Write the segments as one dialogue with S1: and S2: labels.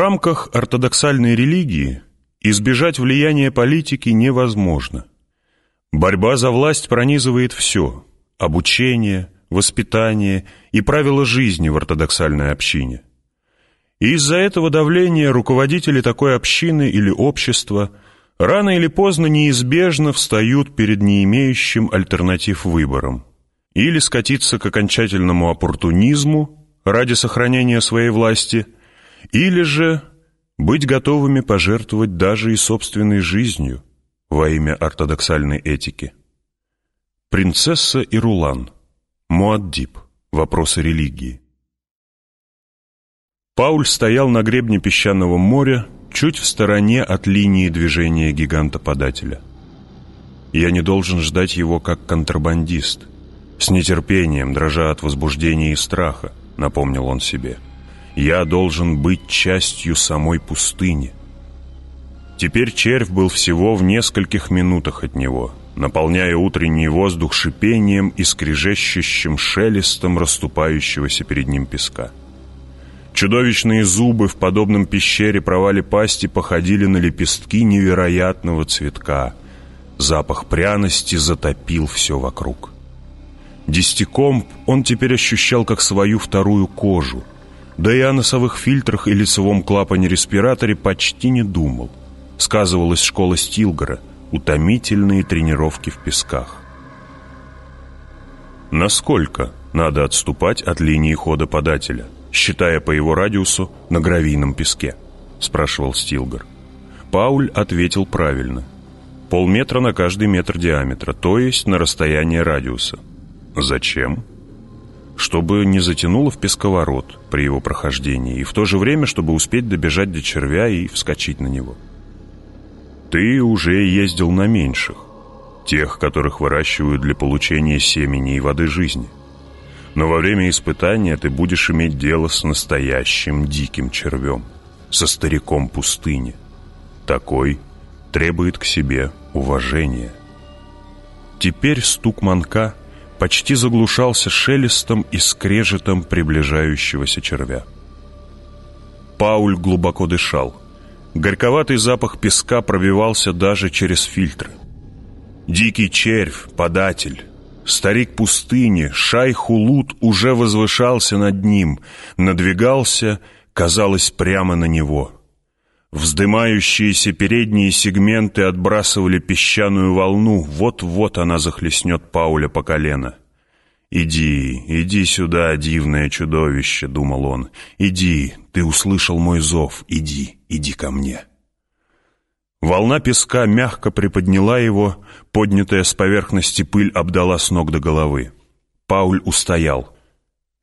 S1: рамках ортодоксальной религии избежать влияния политики невозможно. Борьба за власть пронизывает все – обучение, воспитание и правила жизни в ортодоксальной общине. Из-за этого давления руководители такой общины или общества рано или поздно неизбежно встают перед не имеющим альтернатив выбором. Или скатиться к окончательному оппортунизму ради сохранения своей власти, или же быть готовыми пожертвовать даже и собственной жизнью во имя ортодоксальной этики. Принцесса и Рулан. Муаддиб. Вопросы религии. Пауль стоял на гребне песчаного моря, чуть в стороне от линии движения гиганта-подателя. Я не должен ждать его как контрабандист. С нетерпением, дрожа от возбуждения и страха, напомнил он себе. Я должен быть частью самой пустыни. Теперь червь был всего в нескольких минутах от него, наполняя утренний воздух шипением и скрежещущим шелестом расступающегося перед ним песка. Чудовищные зубы в подобном пещере провале пасти походили на лепестки невероятного цветка. Запах пряности затопил все вокруг. Десятикомб он теперь ощущал как свою вторую кожу, да и о носовых фильтрах и лицевом клапане-респираторе почти не думал. Сказывалась школа Стилгора, утомительные тренировки в песках. Насколько надо отступать от линии хода подателя – считая по его радиусу на гравийном песке?» — спрашивал Стилгар. Пауль ответил правильно. Полметра на каждый метр диаметра, то есть на расстояние радиуса. Зачем? Чтобы не затянуло в песковорот при его прохождении, и в то же время, чтобы успеть добежать до червя и вскочить на него. Ты уже ездил на меньших, тех, которых выращивают для получения семени и воды жизни. Но во время испытания ты будешь иметь дело с настоящим диким червем, со стариком пустыни. Такой требует к себе уважения. Теперь стук манка почти заглушался шелестом и скрежетом приближающегося червя. Пауль глубоко дышал. Горьковатый запах песка пробивался даже через фильтры. Дикий червь, податель, Старик пустыни, Шай-Хулут, уже возвышался над ним, надвигался, казалось, прямо на него. Вздымающиеся передние сегменты отбрасывали песчаную волну, вот-вот она захлестнет Пауля по колено. «Иди, иди сюда, дивное чудовище», — думал он, — «иди, ты услышал мой зов, иди, иди ко мне». Волна песка мягко приподняла его, поднятая с поверхности пыль обдала с ног до головы. Пауль устоял.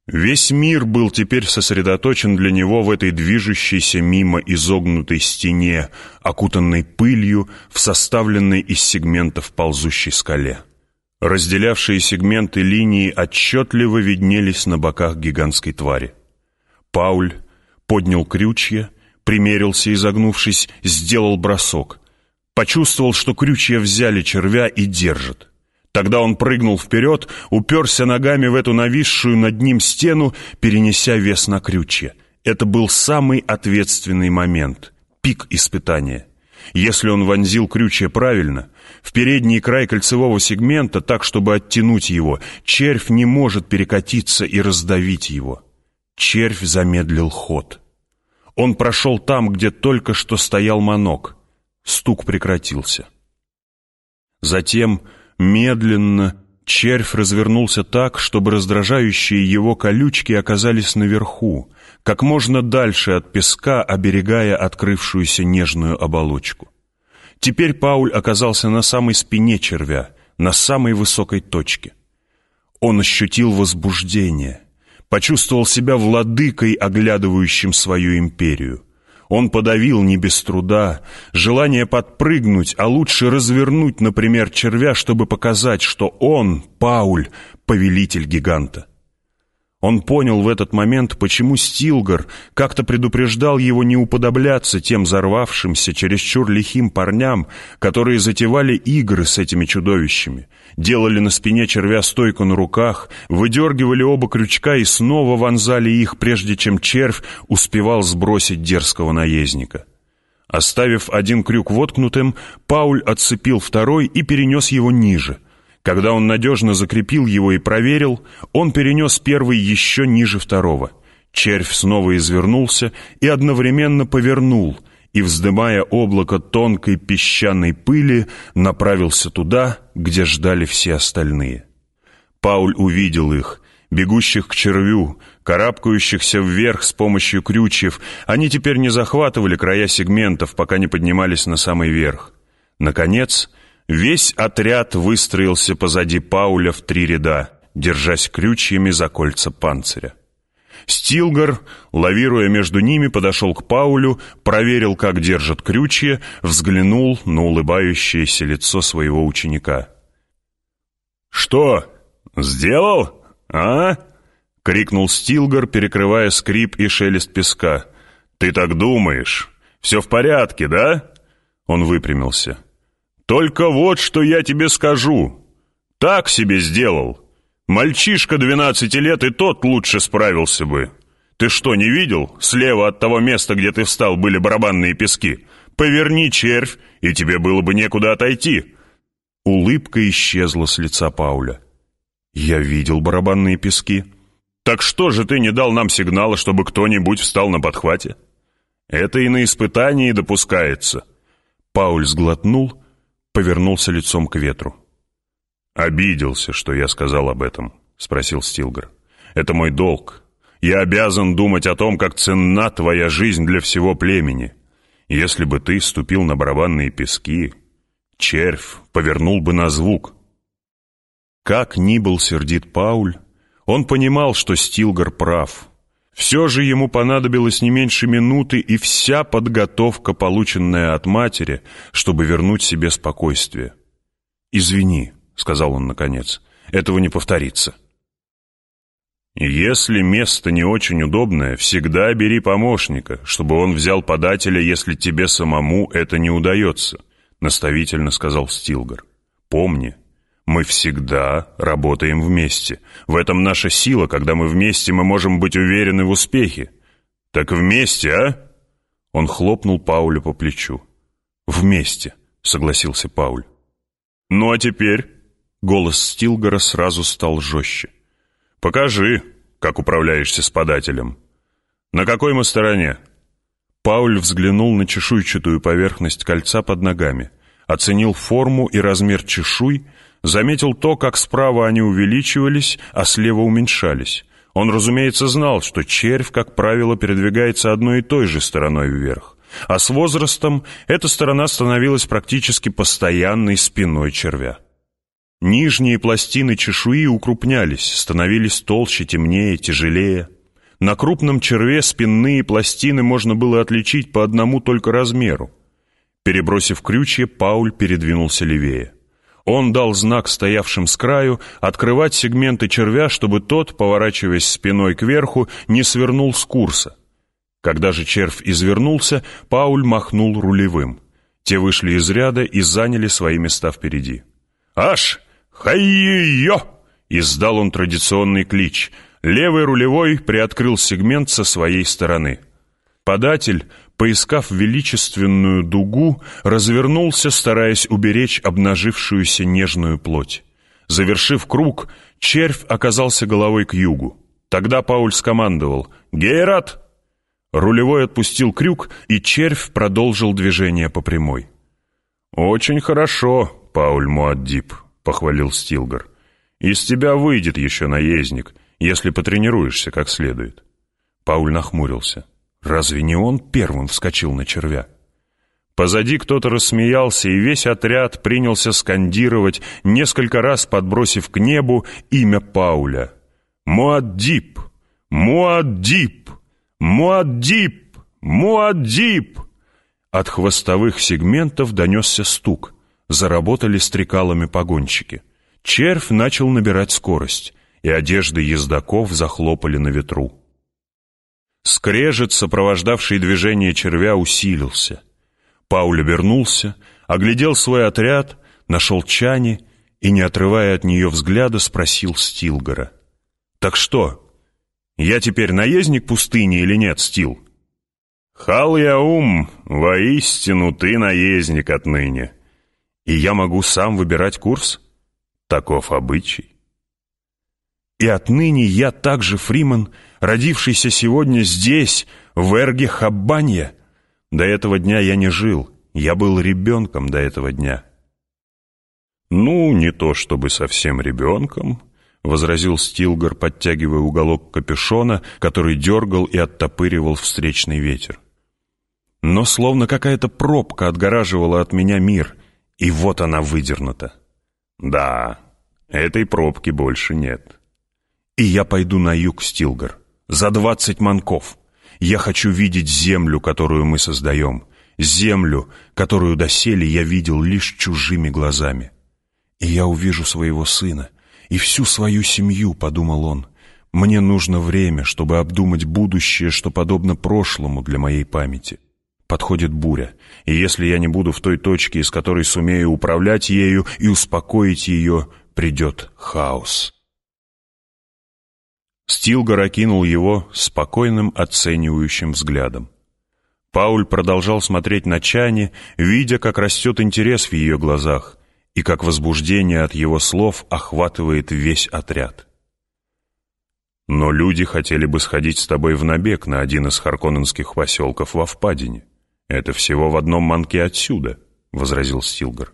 S1: Весь мир был теперь сосредоточен для него в этой движущейся мимо изогнутой стене, окутанной пылью, в составленной из сегментов ползущей скале. Разделявшие сегменты линии отчетливо виднелись на боках гигантской твари. Пауль поднял крючья, примерился, изогнувшись, сделал бросок. Почувствовал, что крючья взяли червя и держат. Тогда он прыгнул вперед, уперся ногами в эту нависшую над ним стену, перенеся вес на крючья. Это был самый ответственный момент, пик испытания. Если он вонзил крючья правильно, в передний край кольцевого сегмента, так, чтобы оттянуть его, червь не может перекатиться и раздавить его. Червь замедлил ход. Он прошел там, где только что стоял манок. Стук прекратился. Затем, медленно, червь развернулся так, чтобы раздражающие его колючки оказались наверху, как можно дальше от песка, оберегая открывшуюся нежную оболочку. Теперь Пауль оказался на самой спине червя, на самой высокой точке. Он ощутил возбуждение — почувствовал себя владыкой, оглядывающим свою империю. Он подавил не без труда желание подпрыгнуть, а лучше развернуть, например, червя, чтобы показать, что он, Пауль, повелитель гиганта. Он понял в этот момент, почему Стилгар как-то предупреждал его не уподобляться тем взорвавшимся, чересчур лихим парням, которые затевали игры с этими чудовищами, делали на спине червя стойку на руках, выдергивали оба крючка и снова вонзали их, прежде чем червь успевал сбросить дерзкого наездника. Оставив один крюк воткнутым, Пауль отцепил второй и перенес его ниже — когда он надежно закрепил его и проверил, он перенес первый еще ниже второго. Червь снова извернулся и одновременно повернул, и, вздымая облако тонкой песчаной пыли, направился туда, где ждали все остальные. Пауль увидел их, бегущих к червю, карабкающихся вверх с помощью крючев. Они теперь не захватывали края сегментов, пока не поднимались на самый верх. Наконец, Весь отряд выстроился позади Пауля в три ряда, держась крючьями за кольца панциря. Стилгар, лавируя между ними, подошел к Паулю, проверил, как держат крючья, взглянул на улыбающееся лицо своего ученика. «Что, сделал, а?» — крикнул Стилгар, перекрывая скрип и шелест песка. «Ты так думаешь? Все в порядке, да?» Он выпрямился. Только вот что я тебе скажу. Так себе сделал. Мальчишка двенадцати лет и тот лучше справился бы. Ты что, не видел? Слева от того места, где ты встал, были барабанные пески. Поверни червь, и тебе было бы некуда отойти». Улыбка исчезла с лица Пауля. «Я видел барабанные пески». «Так что же ты не дал нам сигнала, чтобы кто-нибудь встал на подхвате?» «Это и на испытании допускается». Пауль сглотнул повернулся лицом к ветру. «Обиделся, что я сказал об этом», — спросил Стилгар. «Это мой долг. Я обязан думать о том, как ценна твоя жизнь для всего племени. Если бы ты ступил на барабанные пески, червь повернул бы на звук». Как ни был сердит Пауль, он понимал, что Стилгар прав — все же ему понадобилось не меньше минуты и вся подготовка, полученная от матери, чтобы вернуть себе спокойствие. «Извини», — сказал он наконец, — «этого не повторится». «Если место не очень удобное, всегда бери помощника, чтобы он взял подателя, если тебе самому это не удается», — наставительно сказал Стилгар. «Помни, мы всегда работаем вместе. В этом наша сила, когда мы вместе, мы можем быть уверены в успехе. Так вместе, а?» Он хлопнул Пауля по плечу. «Вместе», — согласился Пауль. «Ну а теперь?» Голос Стилгора сразу стал жестче. «Покажи, как управляешься с подателем. На какой мы стороне?» Пауль взглянул на чешуйчатую поверхность кольца под ногами, оценил форму и размер чешуй заметил то, как справа они увеличивались, а слева уменьшались. Он, разумеется, знал, что червь, как правило, передвигается одной и той же стороной вверх. А с возрастом эта сторона становилась практически постоянной спиной червя. Нижние пластины чешуи укрупнялись, становились толще, темнее, тяжелее. На крупном черве спинные пластины можно было отличить по одному только размеру. Перебросив крючья, Пауль передвинулся левее. Он дал знак стоявшим с краю открывать сегменты червя, чтобы тот, поворачиваясь спиной кверху, не свернул с курса. Когда же червь извернулся, Пауль махнул рулевым. Те вышли из ряда и заняли свои места впереди. «Аш! Хай-йо!» — издал он традиционный клич. Левый рулевой приоткрыл сегмент со своей стороны. Податель поискав величественную дугу, развернулся, стараясь уберечь обнажившуюся нежную плоть. Завершив круг, червь оказался головой к югу. Тогда Пауль скомандовал «Гейрат!». Рулевой отпустил крюк, и червь продолжил движение по прямой. «Очень хорошо, Пауль Муаддиб», — похвалил Стилгар. «Из тебя выйдет еще наездник, если потренируешься как следует». Пауль нахмурился. Разве не он первым вскочил на червя? Позади кто-то рассмеялся, и весь отряд принялся скандировать, несколько раз подбросив к небу имя Пауля. «Муаддиб! Муаддиб! Муаддиб! Муаддиб!» От хвостовых сегментов донесся стук. Заработали стрекалами погонщики. Червь начал набирать скорость и одежды ездаков захлопали на ветру. Скрежет, сопровождавший движение червя, усилился. Пауль обернулся, оглядел свой отряд, нашел Чани и, не отрывая от нее взгляда, спросил Стилгора. «Так что, я теперь наездник пустыни или нет, Стил?» «Хал-Яум, воистину ты наездник отныне. И я могу сам выбирать курс? Таков обычай». «И отныне я также Фриман, родившийся сегодня здесь, в Эрге Хаббанье. До этого дня я не жил, я был ребенком до этого дня». «Ну, не то чтобы совсем ребенком», — возразил Стилгар, подтягивая уголок капюшона, который дергал и оттопыривал встречный ветер. «Но словно какая-то пробка отгораживала от меня мир, и вот она выдернута. Да, этой пробки больше нет. И я пойду на юг, Стилгар, за двадцать манков. Я хочу видеть землю, которую мы создаем, землю, которую доселе я видел лишь чужими глазами». И я увижу своего сына и всю свою семью, подумал он. Мне нужно время, чтобы обдумать будущее, что подобно прошлому для моей памяти. Подходит буря, и если я не буду в той точке, из которой сумею управлять ею и успокоить ее, придет хаос. Стилгар окинул его спокойным оценивающим взглядом. Пауль продолжал смотреть на Чани, видя, как растет интерес в ее глазах, и как возбуждение от его слов охватывает весь отряд. «Но люди хотели бы сходить с тобой в набег на один из харконненских поселков во впадине. Это всего в одном манке отсюда», — возразил Стилгар.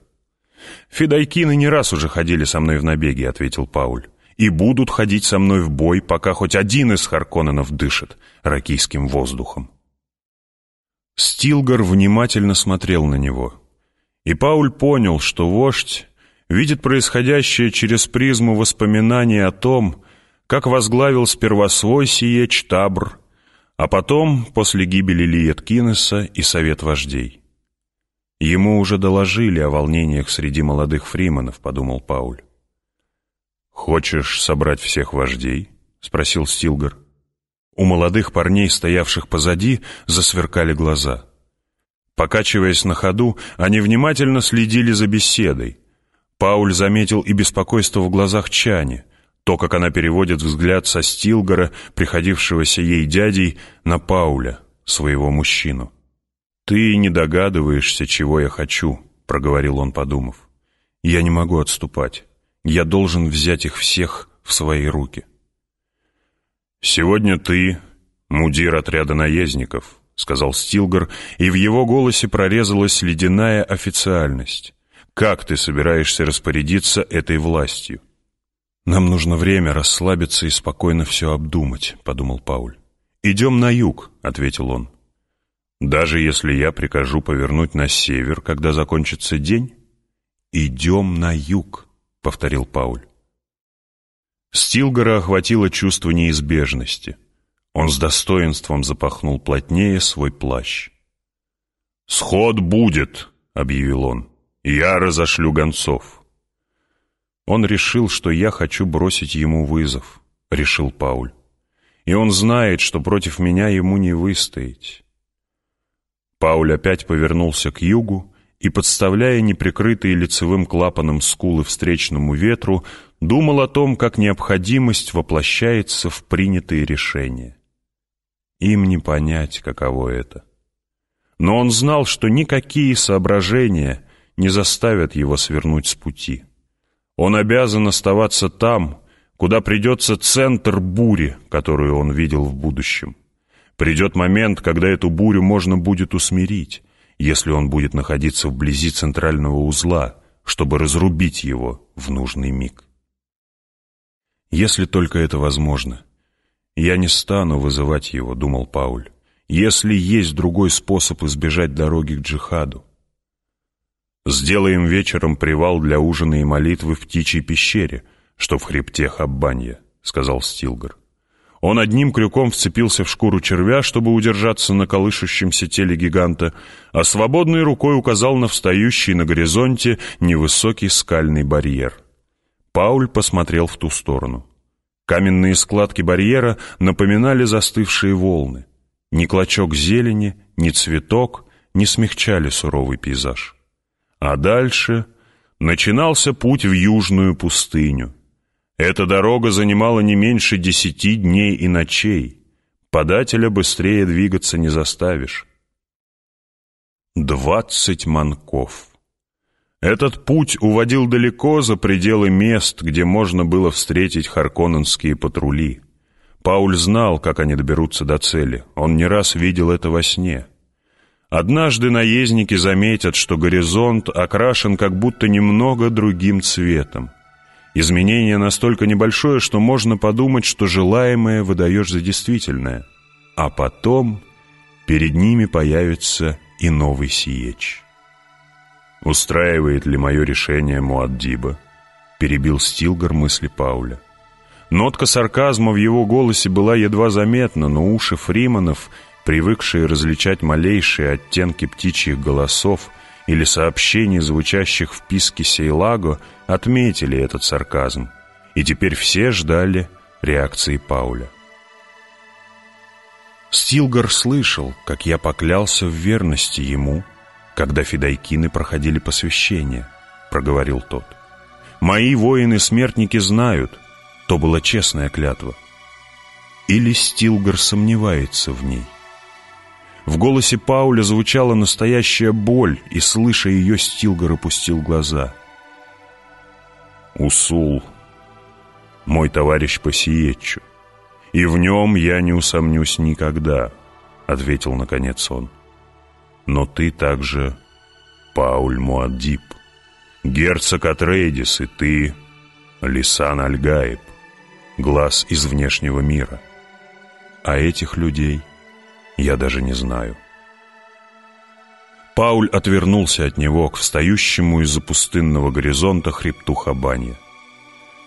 S1: «Федайкины не раз уже ходили со мной в набеги», — ответил Пауль. «И будут ходить со мной в бой, пока хоть один из Харконненов дышит ракийским воздухом». Стилгар внимательно смотрел на него — и Пауль понял, что вождь видит происходящее через призму воспоминаний о том, как возглавил сперва свой сиеч Табр, а потом, после гибели Лиеткинеса, и совет вождей. Ему уже доложили о волнениях среди молодых фриманов, подумал Пауль. «Хочешь собрать всех вождей?» — спросил Стилгар. У молодых парней, стоявших позади, засверкали глаза — Покачиваясь на ходу, они внимательно следили за беседой. Пауль заметил и беспокойство в глазах Чани, то, как она переводит взгляд со Стилгора, приходившегося ей дядей, на Пауля, своего мужчину. «Ты не догадываешься, чего я хочу», — проговорил он, подумав. «Я не могу отступать. Я должен взять их всех в свои руки». «Сегодня ты — мудир отряда наездников», — сказал Стилгар, и в его голосе прорезалась ледяная официальность. «Как ты собираешься распорядиться этой властью?» «Нам нужно время расслабиться и спокойно все обдумать», — подумал Пауль. «Идем на юг», — ответил он. «Даже если я прикажу повернуть на север, когда закончится день?» «Идем на юг», — повторил Пауль. Стилгара охватило чувство неизбежности. Он с достоинством запахнул плотнее свой плащ. «Сход будет», — объявил он. «Я разошлю гонцов». Он решил, что я хочу бросить ему вызов, — решил Пауль. И он знает, что против меня ему не выстоять. Пауль опять повернулся к югу и, подставляя неприкрытые лицевым клапаном скулы встречному ветру, думал о том, как необходимость воплощается в принятые решения. Им не понять, каково это. Но он знал, что никакие соображения не заставят его свернуть с пути. Он обязан оставаться там, куда придется центр бури, которую он видел в будущем. Придет момент, когда эту бурю можно будет усмирить, если он будет находиться вблизи центрального узла, чтобы разрубить его в нужный миг. Если только это возможно — «Я не стану вызывать его», — думал Пауль, «если есть другой способ избежать дороги к джихаду». «Сделаем вечером привал для ужина и молитвы в птичьей пещере, что в хребте Хаббанья», — сказал Стилгар. Он одним крюком вцепился в шкуру червя, чтобы удержаться на колышущемся теле гиганта, а свободной рукой указал на встающий на горизонте невысокий скальный барьер. Пауль посмотрел в ту сторону. Каменные складки барьера напоминали застывшие волны. Ни клочок зелени, ни цветок не смягчали суровый пейзаж. А дальше начинался путь в южную пустыню. Эта дорога занимала не меньше десяти дней и ночей. Подателя быстрее двигаться не заставишь. Двадцать манков. Этот путь уводил далеко за пределы мест, где можно было встретить харконненские патрули. Пауль знал, как они доберутся до цели. Он не раз видел это во сне. Однажды наездники заметят, что горизонт окрашен как будто немного другим цветом. Изменение настолько небольшое, что можно подумать, что желаемое выдаешь за действительное. А потом перед ними появится и новый сиеч. «Устраивает ли мое решение Муаддиба?» перебил Стилгар мысли Пауля. Нотка сарказма в его голосе была едва заметна, но уши фриманов, привыкшие различать малейшие оттенки птичьих голосов или сообщений, звучащих в писке Сейлаго, отметили этот сарказм, и теперь все ждали реакции Пауля. Стилгар слышал, как я поклялся в верности ему, когда фидайкины проходили посвящение, проговорил тот. Мои воины-смертники знают, то была честная клятва. Или Стилгар сомневается в ней? В голосе Пауля звучала настоящая боль, и, слыша ее, Стилгар опустил глаза. «Усул, мой товарищ по сиетчу, «И в нем я не усомнюсь никогда», — ответил наконец он. «Но ты также Пауль Муаддиб, герцог Атрейдис, и ты Лисан Альгаиб, глаз из внешнего мира. А этих людей я даже не знаю». Пауль отвернулся от него к встающему из-за пустынного горизонта хребту Хабанья.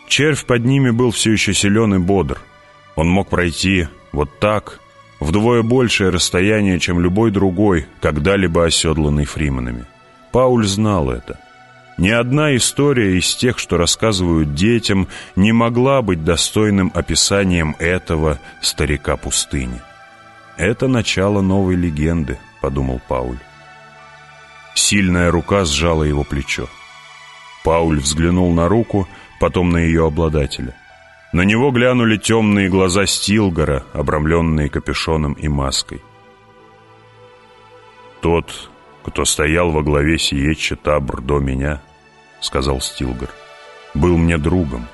S1: Червь под ними был все еще силен и бодр — он мог пройти вот так, вдвое большее расстояние, чем любой другой, когда-либо оседланный фриманами. Пауль знал это. Ни одна история из тех, что рассказывают детям, не могла быть достойным описанием этого старика пустыни. «Это начало новой легенды», — подумал Пауль. Сильная рука сжала его плечо. Пауль взглянул на руку, потом на ее обладателя — на него глянули темные глаза Стилгора, обрамленные капюшоном и маской. «Тот, кто стоял во главе Сиеча Табр до меня, — сказал Стилгор, — был мне другом.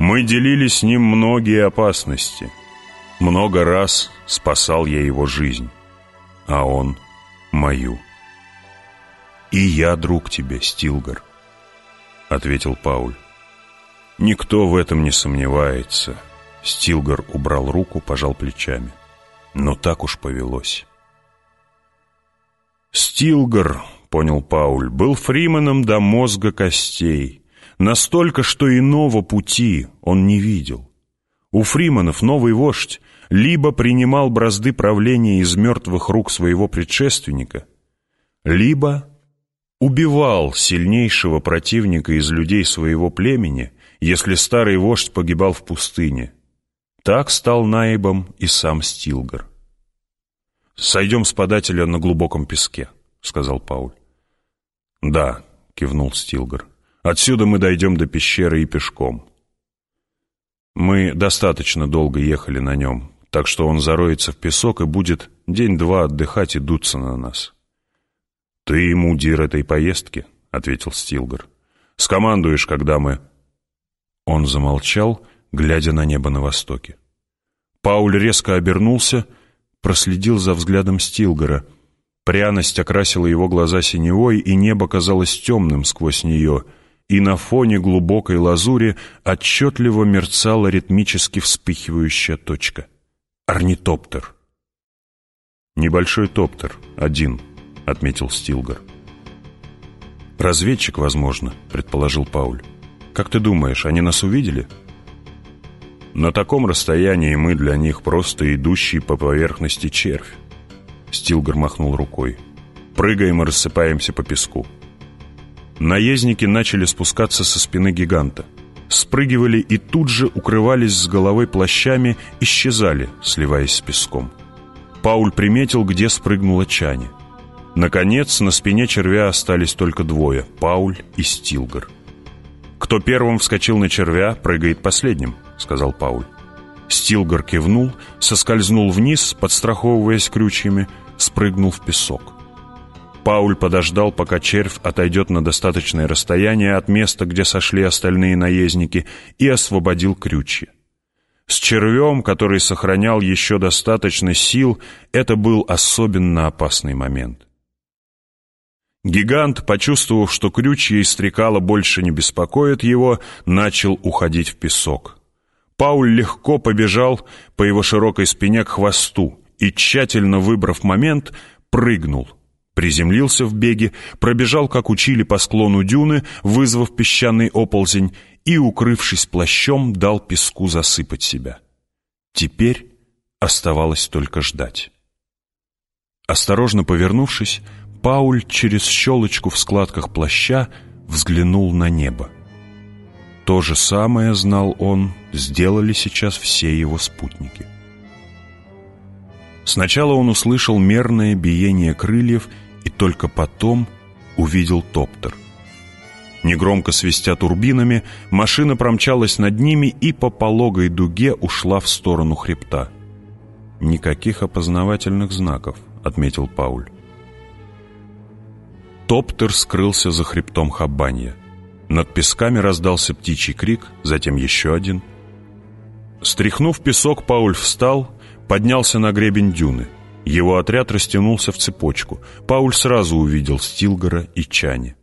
S1: Мы делили с ним многие опасности. Много раз спасал я его жизнь, а он — мою. «И я друг тебе, Стилгор», — ответил Пауль. Никто в этом не сомневается. Стилгар убрал руку, пожал плечами. Но так уж повелось. Стилгар, понял Пауль, был фриманом до мозга костей. Настолько, что иного пути он не видел. У фриманов новый вождь либо принимал бразды правления из мертвых рук своего предшественника, либо убивал сильнейшего противника из людей своего племени если старый вождь погибал в пустыне. Так стал наибом и сам Стилгар. «Сойдем с подателя на глубоком песке», — сказал Пауль. «Да», — кивнул Стилгар. «Отсюда мы дойдем до пещеры и пешком». Мы достаточно долго ехали на нем, так что он зароется в песок и будет день-два отдыхать и дуться на нас. «Ты мудир этой поездки», — ответил Стилгар. «Скомандуешь, когда мы...» Он замолчал, глядя на небо на востоке. Пауль резко обернулся, проследил за взглядом Стилгора. Пряность окрасила его глаза синевой, и небо казалось темным сквозь нее, и на фоне глубокой лазури отчетливо мерцала ритмически вспыхивающая точка. Орнитоптер. «Небольшой топтер, один», — отметил Стилгар. «Разведчик, возможно», — предположил Пауль. Как ты думаешь, они нас увидели? На таком расстоянии мы для них просто идущий по поверхности червь. Стилгар махнул рукой. Прыгаем и рассыпаемся по песку. Наездники начали спускаться со спины гиганта. спрыгивали и тут же укрывались с головой плащами, исчезали, сливаясь с песком. Пауль приметил, где спрыгнула Чани. Наконец, на спине червя остались только двое — Пауль и Стилгар. «Кто первым вскочил на червя, прыгает последним», — сказал Пауль. Стилгар кивнул, соскользнул вниз, подстраховываясь крючьями, спрыгнул в песок. Пауль подождал, пока червь отойдет на достаточное расстояние от места, где сошли остальные наездники, и освободил крючья. С червем, который сохранял еще достаточно сил, это был особенно опасный момент. Гигант, почувствовав, что крючья и стрекала больше не беспокоят его, начал уходить в песок. Пауль легко побежал по его широкой спине к хвосту и, тщательно выбрав момент, прыгнул. Приземлился в беге, пробежал, как учили, по склону дюны, вызвав песчаный оползень, и, укрывшись плащом, дал песку засыпать себя. Теперь оставалось только ждать. Осторожно повернувшись, Пауль через щелочку в складках плаща взглянул на небо. То же самое, знал он, сделали сейчас все его спутники. Сначала он услышал мерное биение крыльев и только потом увидел топтер. Негромко свистя турбинами, машина промчалась над ними и по пологой дуге ушла в сторону хребта. «Никаких опознавательных знаков», — отметил Пауль. Топтер скрылся за хребтом Хабанья. Над песками раздался птичий крик, затем еще один. Стряхнув песок, Пауль встал, поднялся на гребень дюны. Его отряд растянулся в цепочку. Пауль сразу увидел Стилгора и Чани.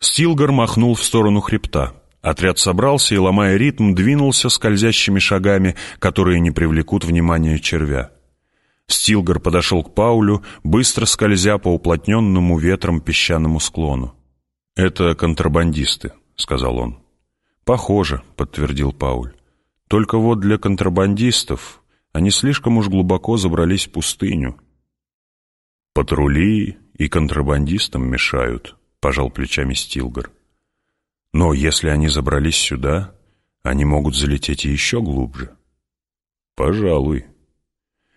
S1: Стилгор махнул в сторону хребта. Отряд собрался и, ломая ритм, двинулся скользящими шагами, которые не привлекут внимания червя. Стилгор подошел к Паулю, быстро скользя по уплотненному ветром песчаному склону. «Это контрабандисты», — сказал он. «Похоже», — подтвердил Пауль. «Только вот для контрабандистов они слишком уж глубоко забрались в пустыню». «Патрули и контрабандистам мешают», — пожал плечами Стилгар. «Но если они забрались сюда, они могут залететь еще глубже». «Пожалуй»,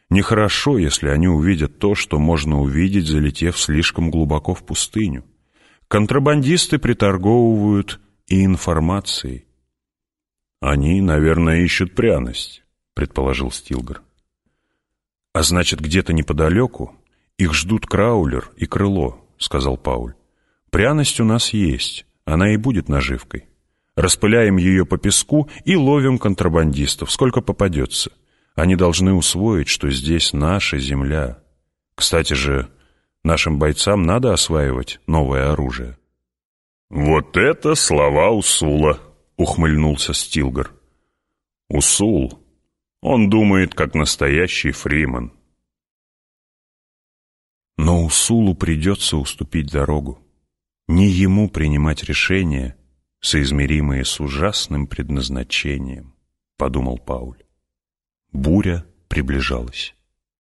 S1: Нехорошо, если они увидят то, что можно увидеть, залетев слишком глубоко в пустыню. Контрабандисты приторговывают и информацией. «Они, наверное, ищут пряность», — предположил Стилгар. «А значит, где-то неподалеку их ждут Краулер и Крыло», — сказал Пауль. «Пряность у нас есть, она и будет наживкой. Распыляем ее по песку и ловим контрабандистов, сколько попадется. Они должны усвоить, что здесь наша земля. Кстати же, нашим бойцам надо осваивать новое оружие. «Вот это слова Усула!» — ухмыльнулся Стилгар. «Усул, он думает, как настоящий фриман». Но Усулу придется уступить дорогу. Не ему принимать решения, соизмеримые с ужасным предназначением, — подумал Пауль. Буря приближалась.